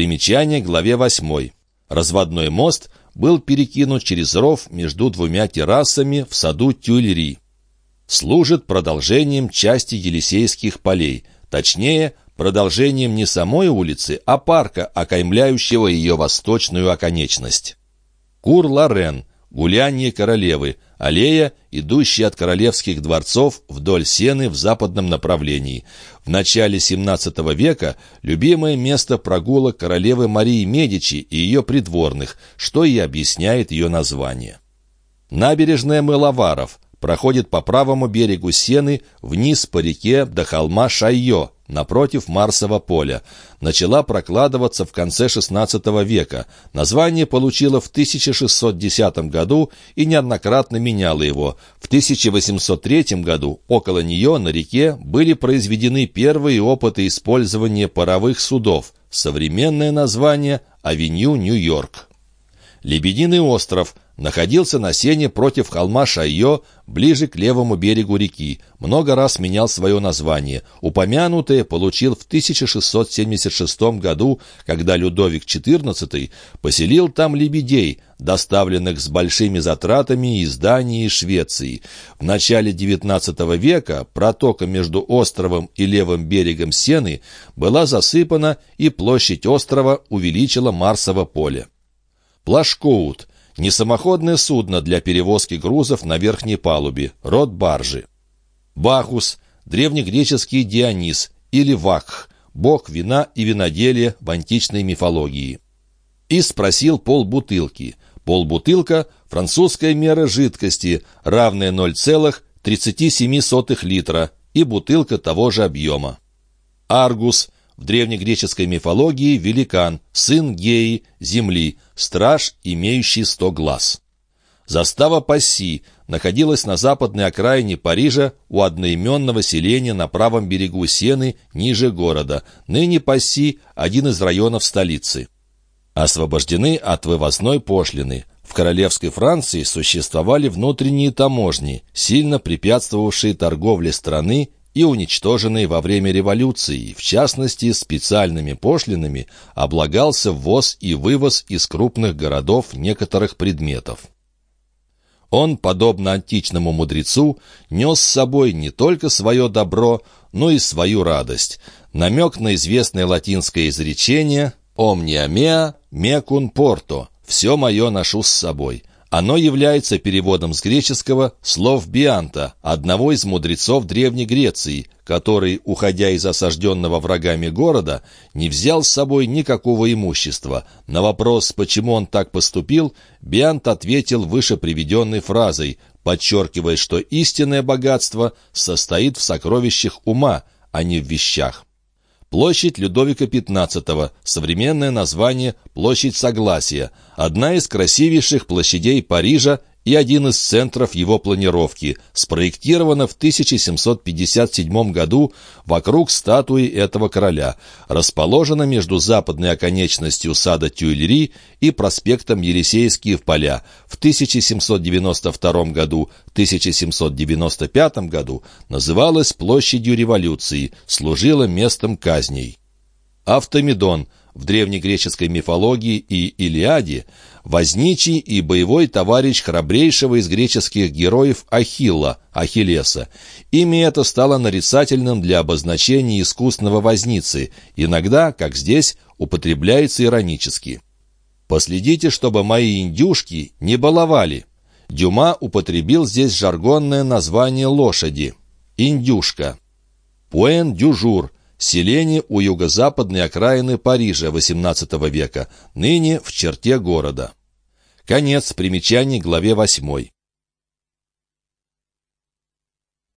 Примечание к главе 8. Разводной мост был перекинут через ров между двумя террасами в саду Тюльри. Служит продолжением части Елисейских полей, точнее, продолжением не самой улицы, а парка, окаймляющего ее восточную оконечность. Кур-Лорен, гуляние королевы, аллея, идущая от королевских дворцов вдоль Сены в западном направлении. В начале XVII века любимое место прогулок королевы Марии Медичи и ее придворных, что и объясняет ее название. Набережная Мыловаров проходит по правому берегу Сены вниз по реке до холма Шайо, напротив Марсового поля, начала прокладываться в конце XVI века. Название получила в 1610 году и неоднократно меняла его. В 1803 году около нее на реке были произведены первые опыты использования паровых судов. Современное название – Авеню Нью-Йорк. Лебединый остров – находился на сене против холма Шайо, ближе к левому берегу реки, много раз менял свое название. Упомянутое получил в 1676 году, когда Людовик XIV поселил там лебедей, доставленных с большими затратами из Дании и Швеции. В начале XIX века протока между островом и левым берегом Сены была засыпана, и площадь острова увеличила Марсово поле. Плашкоут Несамоходное судно для перевозки грузов на верхней палубе, род баржи. Бахус, древнегреческий Дионис или Вакх, бог вина и виноделия в античной мифологии. И спросил полбутылки. Полбутылка – французская мера жидкости, равная 0,37 литра, и бутылка того же объема. Аргус – в древнегреческой мифологии великан, сын Геи, земли, страж, имеющий сто глаз. Застава Пасси находилась на западной окраине Парижа у одноименного селения на правом берегу Сены, ниже города. Ныне Пасси – один из районов столицы. Освобождены от вывозной пошлины. В королевской Франции существовали внутренние таможни, сильно препятствовавшие торговле страны и уничтоженный во время революции, в частности, специальными пошлинами облагался ввоз и вывоз из крупных городов некоторых предметов. Он, подобно античному мудрецу, нес с собой не только свое добро, но и свою радость. Намек на известное латинское изречение «Omnia mea mecum porto» — «Все мое ношу с собой». Оно является переводом с греческого слов Бианта, одного из мудрецов Древней Греции, который, уходя из осажденного врагами города, не взял с собой никакого имущества. На вопрос, почему он так поступил, Биант ответил выше приведенной фразой, подчеркивая, что истинное богатство состоит в сокровищах ума, а не в вещах. Площадь Людовика XV, современное название «Площадь Согласия», одна из красивейших площадей Парижа и один из центров его планировки, спроектирована в 1757 году вокруг статуи этого короля, расположена между западной оконечностью сада Тюильри и проспектом Елисейские в поля. В 1792 году, 1795 году называлась площадью революции, служила местом казней. Автомедон – в древнегреческой мифологии и Илиаде возничий и боевой товарищ храбрейшего из греческих героев Ахилла, Ахиллеса. Имя это стало нарицательным для обозначения искусного возницы, иногда, как здесь, употребляется иронически. «Последите, чтобы мои индюшки не баловали». Дюма употребил здесь жаргонное название лошади – индюшка. Пуэн-дю-Жур – селение у юго-западной окраины Парижа XVIII века, ныне в черте города. Конец примечаний главе 8.